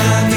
again.